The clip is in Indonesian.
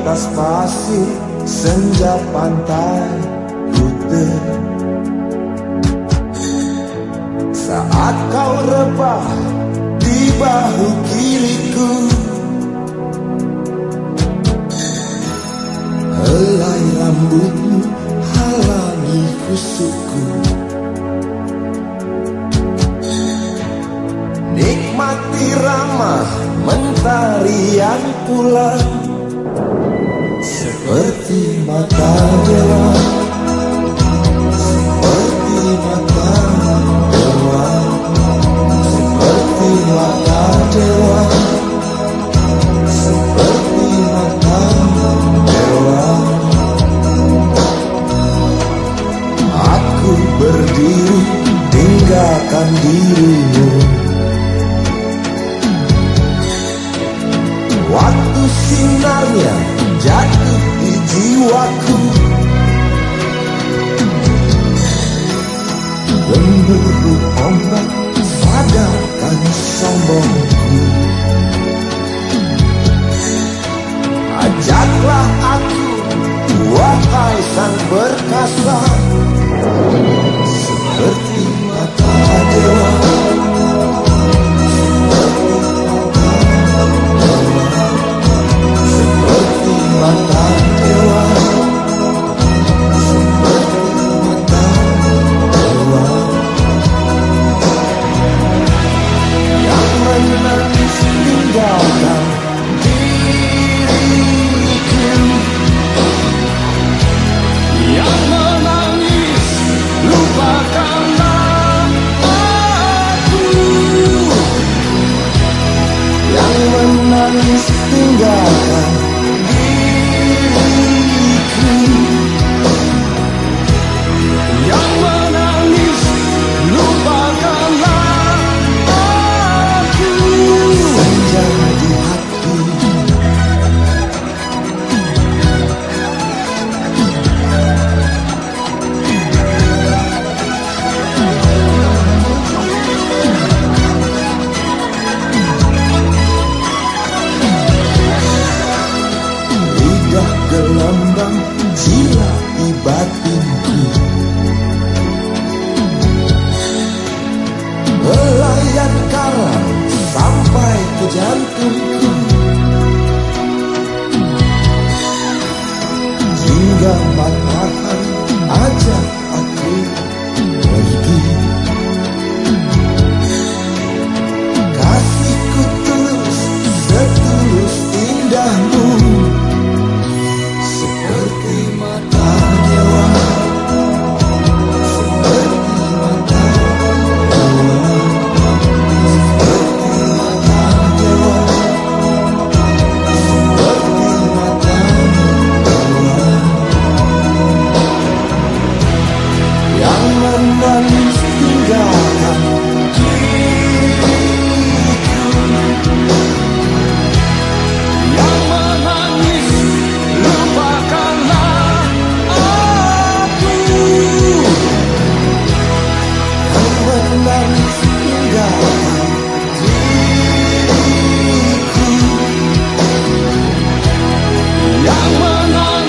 atas pasir senja pantai Kute Saat kau rebah di bahu kiriku Helai rambutmu halangi kusukku. Nikmati ramah mentari yang pulang seperti mata dewa seperti mata dewa seperti mata dewa seperti mata dewa aku berdiri tinggalkan dirimu. Waktu sinarnya jatuh jiwaku. Memburu ombak padahkan sombong. harus tinggalkan jantungku. Hingga mata Yang menang